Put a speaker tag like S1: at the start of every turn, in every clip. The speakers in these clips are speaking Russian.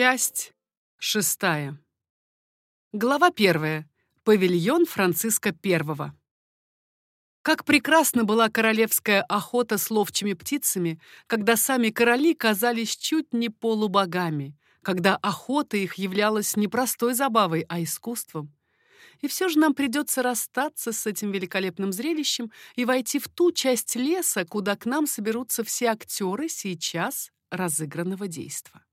S1: Часть шестая. Глава первая. Павильон Франциска I. Как прекрасна была королевская охота с ловчими птицами, когда сами короли казались чуть не полубогами, когда охота их являлась не простой забавой, а искусством. И все же нам придется расстаться с этим великолепным зрелищем и войти в ту часть леса, куда к нам соберутся все актеры сейчас разыгранного действа.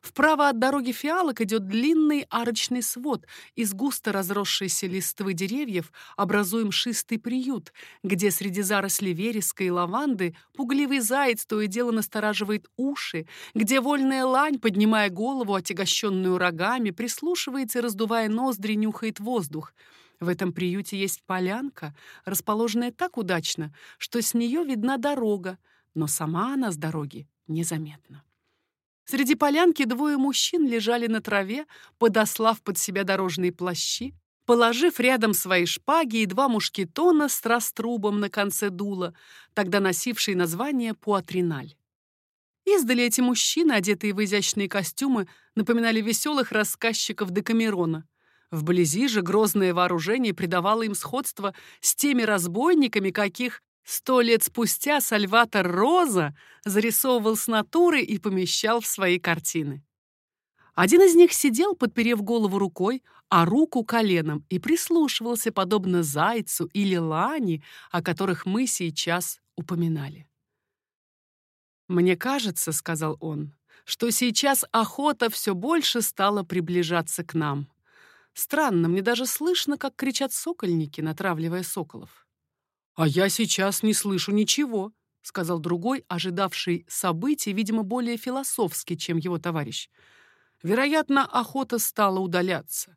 S1: Вправо от дороги фиалок идет длинный арочный свод. Из густо разросшейся листвы деревьев образуем шистый приют, где среди зарослей вереска и лаванды пугливый заяц то и дело настораживает уши, где вольная лань, поднимая голову, отягощенную рогами, прислушивается раздувая ноздри, нюхает воздух. В этом приюте есть полянка, расположенная так удачно, что с нее видна дорога, но сама она с дороги незаметна. Среди полянки двое мужчин лежали на траве, подослав под себя дорожные плащи, положив рядом свои шпаги и два мушкетона с раструбом на конце дула, тогда носившие название пуатриналь. Издали эти мужчины, одетые в изящные костюмы, напоминали веселых рассказчиков Декамерона. Вблизи же грозное вооружение придавало им сходство с теми разбойниками, каких Сто лет спустя Сальватор Роза зарисовывал с натуры и помещал в свои картины. Один из них сидел, подперев голову рукой, а руку коленом, и прислушивался, подобно зайцу или лани, о которых мы сейчас упоминали. «Мне кажется, — сказал он, — что сейчас охота все больше стала приближаться к нам. Странно, мне даже слышно, как кричат сокольники, натравливая соколов. «А я сейчас не слышу ничего», — сказал другой, ожидавший событий, видимо, более философски, чем его товарищ. «Вероятно, охота стала удаляться.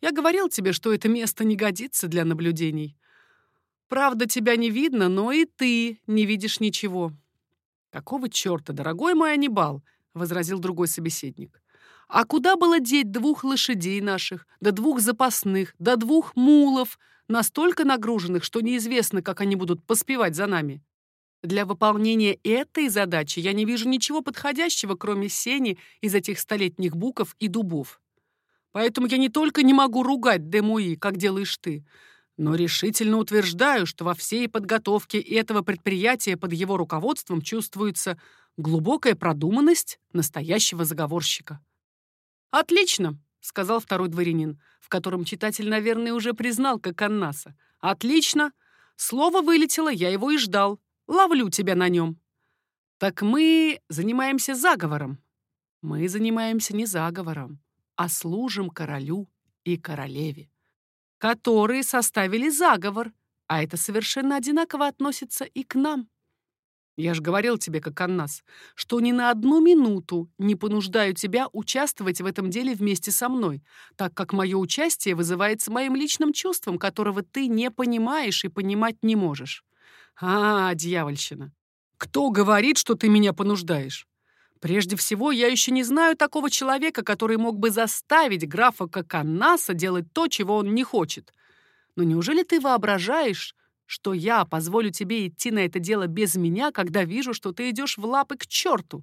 S1: Я говорил тебе, что это место не годится для наблюдений. Правда, тебя не видно, но и ты не видишь ничего». «Какого черта, дорогой мой Анибал?» — возразил другой собеседник. «А куда было деть двух лошадей наших, да двух запасных, да двух мулов, настолько нагруженных, что неизвестно, как они будут поспевать за нами. Для выполнения этой задачи я не вижу ничего подходящего, кроме сени из этих столетних буков и дубов. Поэтому я не только не могу ругать Демуи, как делаешь ты, но решительно утверждаю, что во всей подготовке этого предприятия под его руководством чувствуется глубокая продуманность настоящего заговорщика. «Отлично!» — сказал второй дворянин, в котором читатель, наверное, уже признал как Аннаса. «Отлично! Слово вылетело, я его и ждал. Ловлю тебя на нем». «Так мы занимаемся заговором». «Мы занимаемся не заговором, а служим королю и королеве, которые составили заговор, а это совершенно одинаково относится и к нам». Я же говорил тебе, как Аннас, что ни на одну минуту не понуждаю тебя участвовать в этом деле вместе со мной, так как мое участие вызывается моим личным чувством, которого ты не понимаешь и понимать не можешь. А, дьявольщина. Кто говорит, что ты меня понуждаешь? Прежде всего, я еще не знаю такого человека, который мог бы заставить графа Каканаса делать то, чего он не хочет. Но неужели ты воображаешь, что я позволю тебе идти на это дело без меня, когда вижу, что ты идешь в лапы к черту.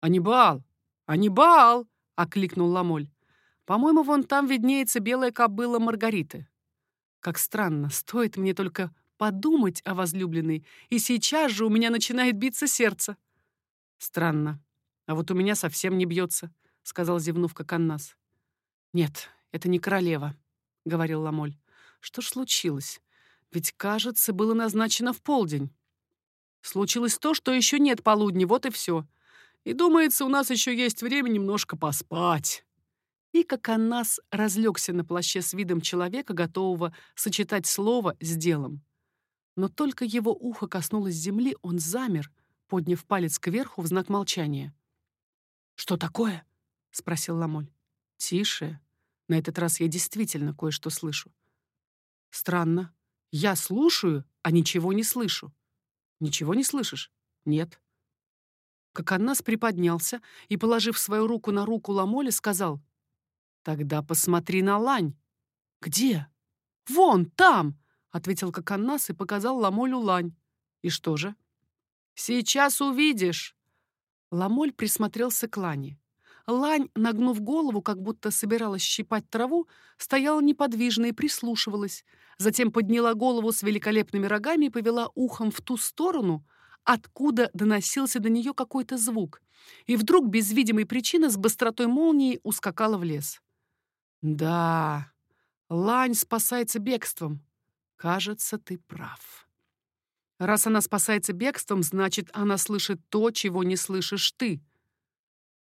S1: «Анибал! Анибал!» — окликнул Ламоль. «По-моему, вон там виднеется белая кобыла Маргариты. Как странно, стоит мне только подумать о возлюбленной, и сейчас же у меня начинает биться сердце». «Странно. А вот у меня совсем не бьется», — сказал зевнув как Аннас. «Нет, это не королева», — говорил Ламоль. «Что ж случилось? Ведь, кажется, было назначено в полдень. Случилось то, что еще нет полудня, вот и все. И, думается, у нас еще есть время немножко поспать. И как Аннас разлегся на плаще с видом человека, готового сочетать слово с делом. Но только его ухо коснулось земли, он замер, подняв палец кверху в знак молчания. «Что такое?» — спросил Ламоль. «Тише. На этот раз я действительно кое-что слышу». «Странно. Я слушаю, а ничего не слышу. Ничего не слышишь? Нет. Как Аннас приподнялся и, положив свою руку на руку Ламоли, сказал, «Тогда посмотри на лань». «Где?» «Вон, там!» — ответил Коканнас и показал Ламолю лань. «И что же?» «Сейчас увидишь!» Ламоль присмотрелся к лане. Лань, нагнув голову, как будто собиралась щипать траву, стояла неподвижно и прислушивалась. Затем подняла голову с великолепными рогами и повела ухом в ту сторону, откуда доносился до нее какой-то звук. И вдруг, без видимой причины, с быстротой молнии ускакала в лес. «Да, Лань спасается бегством. Кажется, ты прав. Раз она спасается бегством, значит, она слышит то, чего не слышишь ты».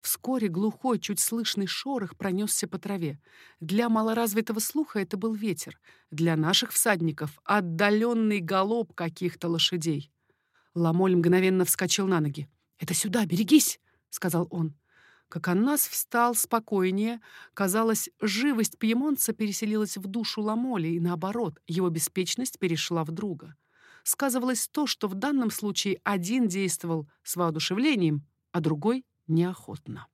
S1: Вскоре глухой, чуть слышный шорох пронесся по траве. Для малоразвитого слуха это был ветер, для наших всадников — отдаленный галоп каких-то лошадей. Ламоль мгновенно вскочил на ноги. «Это сюда, берегись!» — сказал он. Как Аннас встал спокойнее, казалось, живость пьемонца переселилась в душу Ламоли, и наоборот, его беспечность перешла в друга. Сказывалось то, что в данном случае один действовал с воодушевлением, а другой неохотно.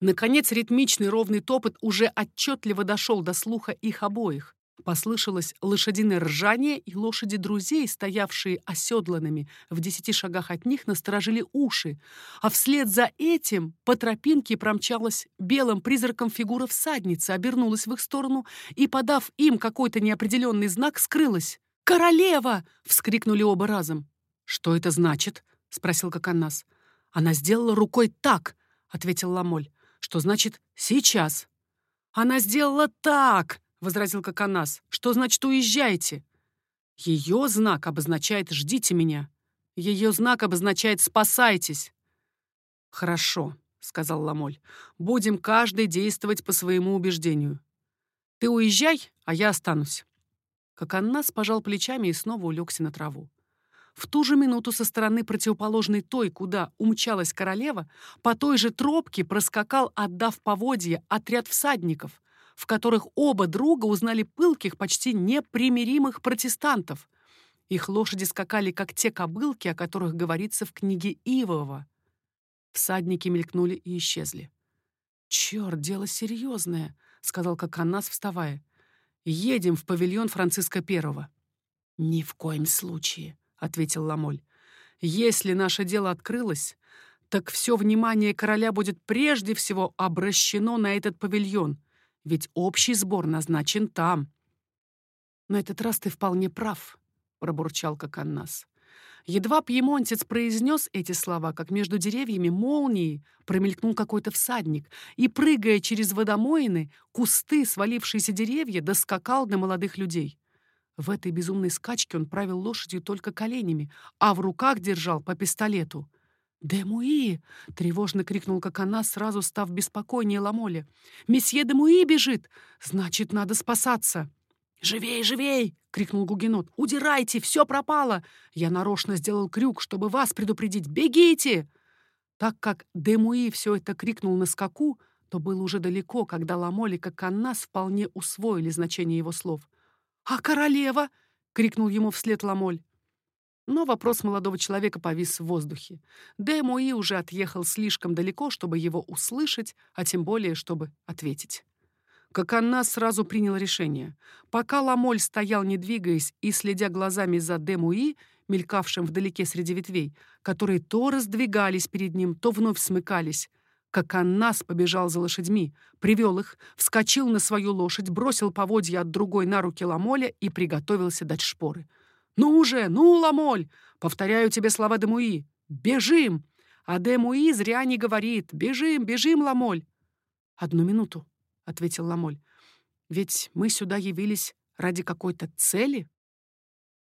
S1: Наконец, ритмичный ровный топот уже отчетливо дошел до слуха их обоих. Послышалось лошадиное ржание, и лошади друзей, стоявшие оседланными в десяти шагах от них, насторожили уши, а вслед за этим по тропинке промчалась белым призраком фигура всадницы, обернулась в их сторону и, подав им какой-то неопределенный знак, скрылась. «Королева!» — вскрикнули оба разом. «Что это значит?» — спросил Коканас. «Она сделала рукой так», — ответил Ламоль, «что значит «сейчас». «Она сделала так», — возразил Коканас, «что значит «уезжайте». Ее знак обозначает «ждите меня». Ее знак обозначает «спасайтесь». «Хорошо», — сказал Ламоль, «будем каждый действовать по своему убеждению. Ты уезжай, а я останусь». Коканас пожал плечами и снова улегся на траву. В ту же минуту со стороны противоположной той, куда умчалась королева, по той же тропке проскакал, отдав поводье, отряд всадников, в которых оба друга узнали пылких, почти непримиримых протестантов. Их лошади скакали, как те кобылки, о которых говорится в книге Ивова. Всадники мелькнули и исчезли. «Черт, дело серьезное», — сказал Коканас, вставая. «Едем в павильон Франциска Первого». «Ни в коем случае», — ответил Ламоль. «Если наше дело открылось, так все внимание короля будет прежде всего обращено на этот павильон, ведь общий сбор назначен там». «На этот раз ты вполне прав», — пробурчал Коканнас. Едва пьемонтец произнес эти слова, как между деревьями молнией промелькнул какой-то всадник и, прыгая через водомоины, кусты, свалившиеся деревья, доскакал до молодых людей. В этой безумной скачке он правил лошадью только коленями, а в руках держал по пистолету. «Демуи!» — тревожно крикнул как она, сразу став беспокойнее Ламоле. «Месье Демуи бежит! Значит, надо спасаться!» «Живей, живей!» — крикнул Гугенот. «Удирайте! Все пропало! Я нарочно сделал крюк, чтобы вас предупредить! Бегите!» Так как Демуи все это крикнул на скаку, то было уже далеко, когда Ламоли, как Аннас, вполне усвоили значение его слов. «А королева?» — крикнул ему вслед Ламоль. Но вопрос молодого человека повис в воздухе. Де Муи уже отъехал слишком далеко, чтобы его услышать, а тем более, чтобы ответить. Как она сразу принял решение. Пока Ламоль стоял, не двигаясь, и следя глазами за Де Муи, мелькавшим вдалеке среди ветвей, которые то раздвигались перед ним, то вновь смыкались, как Аннас побежал за лошадьми, привел их, вскочил на свою лошадь, бросил поводья от другой на руки Ламоля и приготовился дать шпоры. «Ну уже, ну, Ламоль! Повторяю тебе слова Демуи! Бежим!» А Демуи зря не говорит. «Бежим, бежим, Ламоль!» «Одну минуту», — ответил Ламоль. «Ведь мы сюда явились ради какой-то цели?»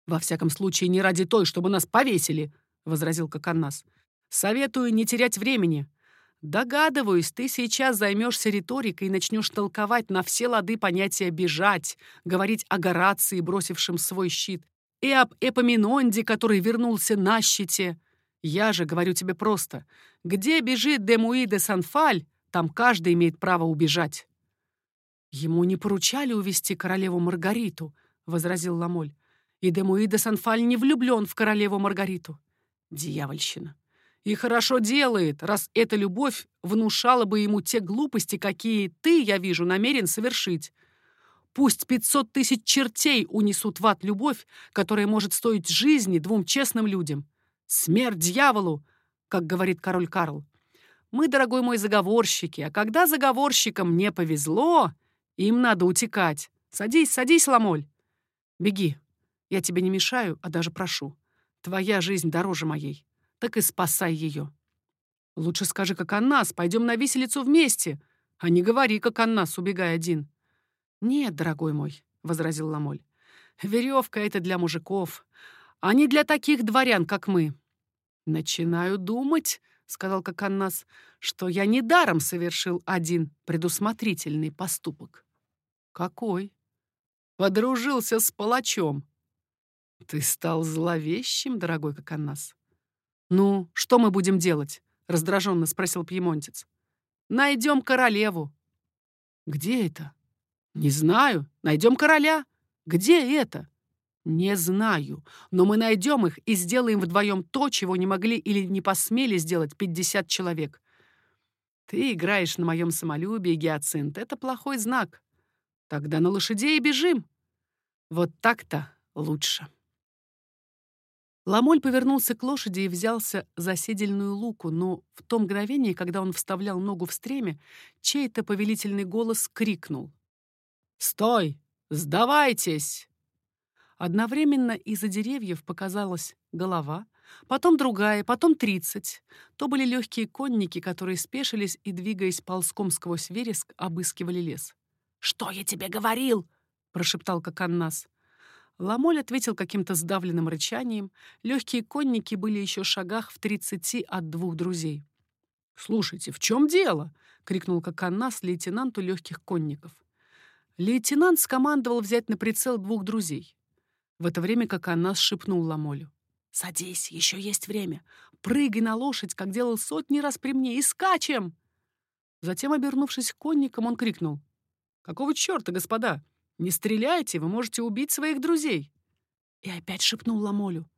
S1: «Во всяком случае, не ради той, чтобы нас повесили», — возразил Коканнас. «Советую не терять времени. Догадываюсь, ты сейчас займешься риторикой и начнешь толковать на все лады понятия «бежать», говорить о Горации, бросившем свой щит, и об Эпоминонде, который вернулся на щите. Я же говорю тебе просто. Где бежит Демуи де Санфаль, там каждый имеет право убежать. Ему не поручали увести королеву Маргариту, — возразил Ламоль. И Демуи де Санфаль не влюблен в королеву Маргариту. Дьявольщина. И хорошо делает, раз эта любовь внушала бы ему те глупости, какие ты, я вижу, намерен совершить. Пусть пятьсот тысяч чертей унесут в ад любовь, которая может стоить жизни двум честным людям. Смерть дьяволу, как говорит король Карл. Мы, дорогой мой, заговорщики, а когда заговорщикам не повезло, им надо утекать. Садись, садись, Ламоль. Беги. Я тебе не мешаю, а даже прошу. Твоя жизнь дороже моей. Так и спасай ее. Лучше скажи, как Аннас, пойдем на виселицу вместе, а не говори, как Аннас, убегай один. Нет, дорогой мой, — возразил Ламоль. Веревка — это для мужиков, а не для таких дворян, как мы. Начинаю думать, — сказал Коканнас, — что я недаром совершил один предусмотрительный поступок. Какой? Подружился с палачом. Ты стал зловещим, дорогой Коканнас. Ну, что мы будем делать? — раздраженно спросил пьемонтец. Найдем королеву. Где это? Не знаю. Найдем короля. Где это? Не знаю, но мы найдем их и сделаем вдвоем то, чего не могли или не посмели сделать 50 человек. Ты играешь на моем самолюбии, Гиацинт. Это плохой знак. Тогда на лошадей бежим. Вот так-то лучше. Ламоль повернулся к лошади и взялся за седельную луку, но в том мгновении, когда он вставлял ногу в стремя, чей-то повелительный голос крикнул. «Стой! Сдавайтесь!» Одновременно из-за деревьев показалась голова, потом другая, потом тридцать. То были легкие конники, которые спешились и, двигаясь ползком сквозь вереск, обыскивали лес. «Что я тебе говорил?» — прошептал Коканнас. Ламоль ответил каким-то сдавленным рычанием. Легкие конники были еще в шагах в тридцати от двух друзей. «Слушайте, в чем дело?» — крикнул Коканнас лейтенанту легких конников. Лейтенант скомандовал взять на прицел двух друзей. В это время как она шепнул Ламолю. «Садись, еще есть время. Прыгай на лошадь, как делал сотни раз при мне, и скачем!» Затем, обернувшись к конникам, он крикнул. «Какого черта, господа? Не стреляйте, вы можете убить своих друзей!» И опять шепнул Ламолю.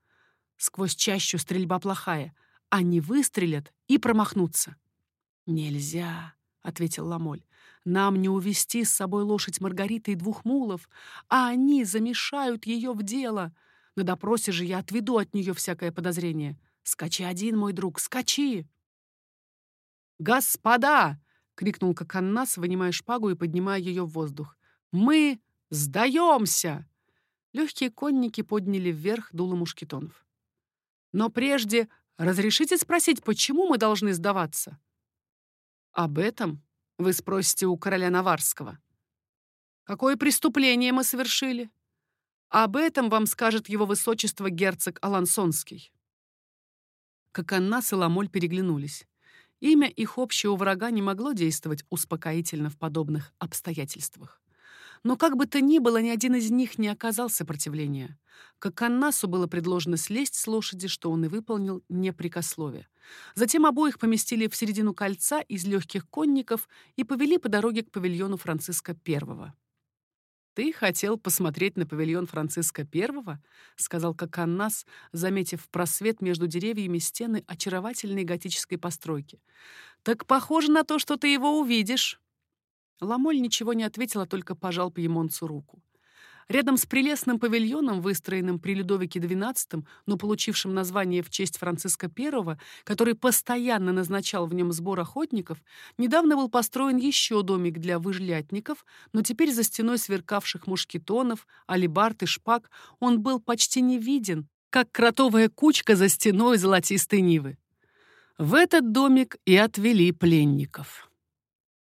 S1: Сквозь чащу стрельба плохая. Они выстрелят и промахнутся. «Нельзя», — ответил Ламоль. Нам не увести с собой лошадь Маргариты и двух мулов, а они замешают ее в дело. На допросе же я отведу от нее всякое подозрение. Скачи один, мой друг, скачи!» «Господа!» — крикнул Коканнас, вынимая шпагу и поднимая ее в воздух. «Мы сдаемся!» Легкие конники подняли вверх дуло мушкетонов. «Но прежде разрешите спросить, почему мы должны сдаваться?» «Об этом вы спросите у короля Наварского. Какое преступление мы совершили? Об этом вам скажет его высочество герцог Алансонский. Как Анна и Ламоль переглянулись. Имя их общего врага не могло действовать успокоительно в подобных обстоятельствах. Но как бы то ни было, ни один из них не оказал сопротивления. Как Аннасу было предложено слезть с лошади, что он и выполнил непрекословие. Затем обоих поместили в середину кольца из легких конников и повели по дороге к павильону Франциска I. «Ты хотел посмотреть на павильон Франциска I?» — сказал Коканнас, заметив просвет между деревьями стены очаровательной готической постройки. «Так похоже на то, что ты его увидишь». Ламоль ничего не ответил, а только пожал пьемонцу руку. Рядом с прелестным павильоном, выстроенным при Людовике XII, но получившим название в честь Франциска I, который постоянно назначал в нем сбор охотников, недавно был построен еще домик для выжлятников, но теперь за стеной сверкавших мушкетонов, алибард и шпаг он был почти не виден, как кротовая кучка за стеной золотистой нивы. В этот домик и отвели пленников.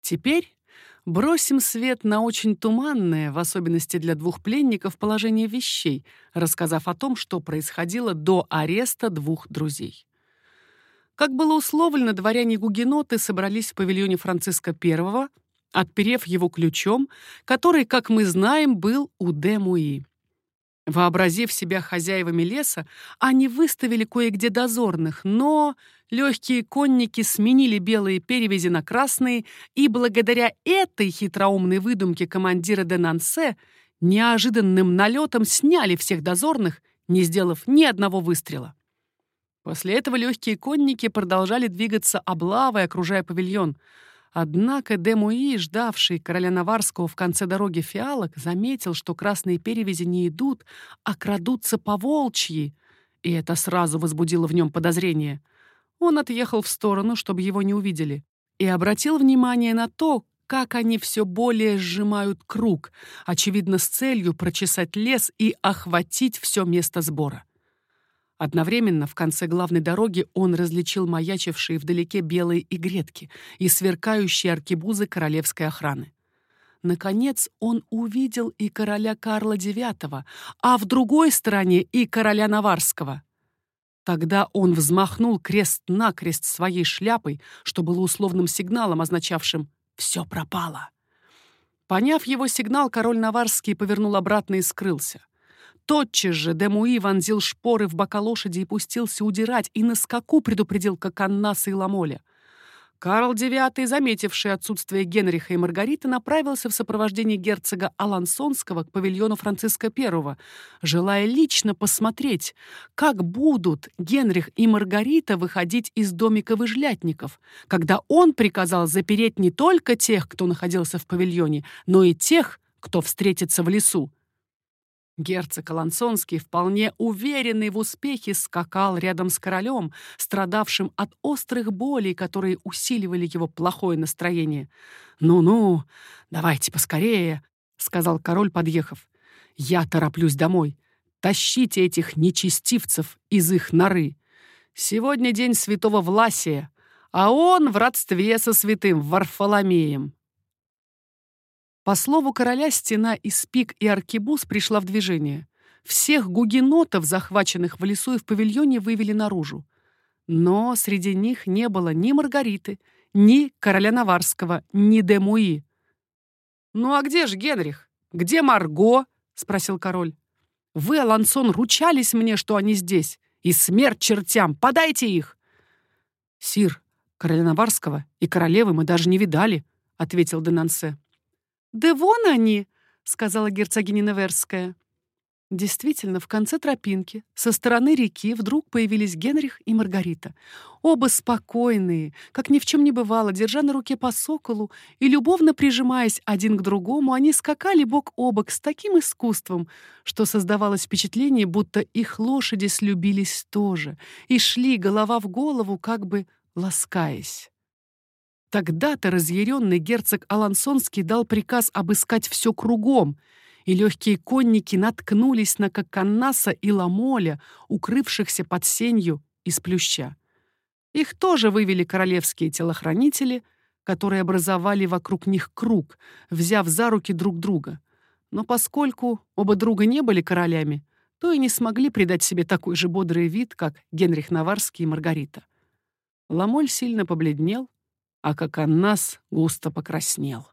S1: Теперь Бросим свет на очень туманное, в особенности для двух пленников, положение вещей, рассказав о том, что происходило до ареста двух друзей. Как было условлено, дворяне-гугеноты собрались в павильоне Франциска I, отперев его ключом, который, как мы знаем, был у де Муи. Вообразив себя хозяевами леса, они выставили кое-где дозорных, но легкие конники сменили белые перевязи на красные, и благодаря этой хитроумной выдумке командира де Нансе неожиданным налетом сняли всех дозорных, не сделав ни одного выстрела. После этого легкие конники продолжали двигаться облавой, окружая павильон — Однако Демуи, ждавший короля Наварского в конце дороги фиалок, заметил, что красные перевязи не идут, а крадутся по волчьи, и это сразу возбудило в нем подозрение. Он отъехал в сторону, чтобы его не увидели, и обратил внимание на то, как они все более сжимают круг, очевидно, с целью прочесать лес и охватить все место сбора. Одновременно в конце главной дороги он различил маячившие вдалеке белые игретки и сверкающие аркебузы королевской охраны. Наконец он увидел и короля Карла IX, а в другой стороне и короля Наварского. Тогда он взмахнул крест-накрест своей шляпой, что было условным сигналом, означавшим «все пропало». Поняв его сигнал, король Наварский повернул обратно и скрылся. Тотчас же Демуи вонзил шпоры в бока лошади и пустился удирать, и на скаку предупредил Коканнаса и Ламоля. Карл IX, заметивший отсутствие Генриха и Маргариты, направился в сопровождении герцога Алансонского к павильону Франциска I, желая лично посмотреть, как будут Генрих и Маргарита выходить из домика выжлятников, когда он приказал запереть не только тех, кто находился в павильоне, но и тех, кто встретится в лесу. Герцог Алансонский, вполне уверенный в успехе, скакал рядом с королем, страдавшим от острых болей, которые усиливали его плохое настроение. «Ну-ну, давайте поскорее», — сказал король, подъехав. «Я тороплюсь домой. Тащите этих нечестивцев из их норы. Сегодня день святого Власия, а он в родстве со святым Варфоломеем. По слову короля, стена из пик и аркебуз пришла в движение. Всех гугенотов, захваченных в лесу и в павильоне, вывели наружу. Но среди них не было ни Маргариты, ни короля Наварского, ни Демуи. «Ну а где же Генрих? Где Марго?» — спросил король. «Вы, Алансон, ручались мне, что они здесь. И смерть чертям! Подайте их!» «Сир, короля Наварского и королевы мы даже не видали», — ответил Денансе. «Да вон они!» — сказала герцогиня Неверская. Действительно, в конце тропинки, со стороны реки, вдруг появились Генрих и Маргарита. Оба спокойные, как ни в чем не бывало, держа на руке по соколу и любовно прижимаясь один к другому, они скакали бок о бок с таким искусством, что создавалось впечатление, будто их лошади слюбились тоже и шли голова в голову, как бы ласкаясь. Тогда-то разъяренный герцог Алансонский дал приказ обыскать все кругом, и легкие конники наткнулись на Коканнаса и Ламоля, укрывшихся под сенью из плюща. Их тоже вывели королевские телохранители, которые образовали вокруг них круг, взяв за руки друг друга. Но поскольку оба друга не были королями, то и не смогли придать себе такой же бодрый вид, как Генрих Наварский и Маргарита. Ламоль сильно побледнел, а как Аннас густо покраснел.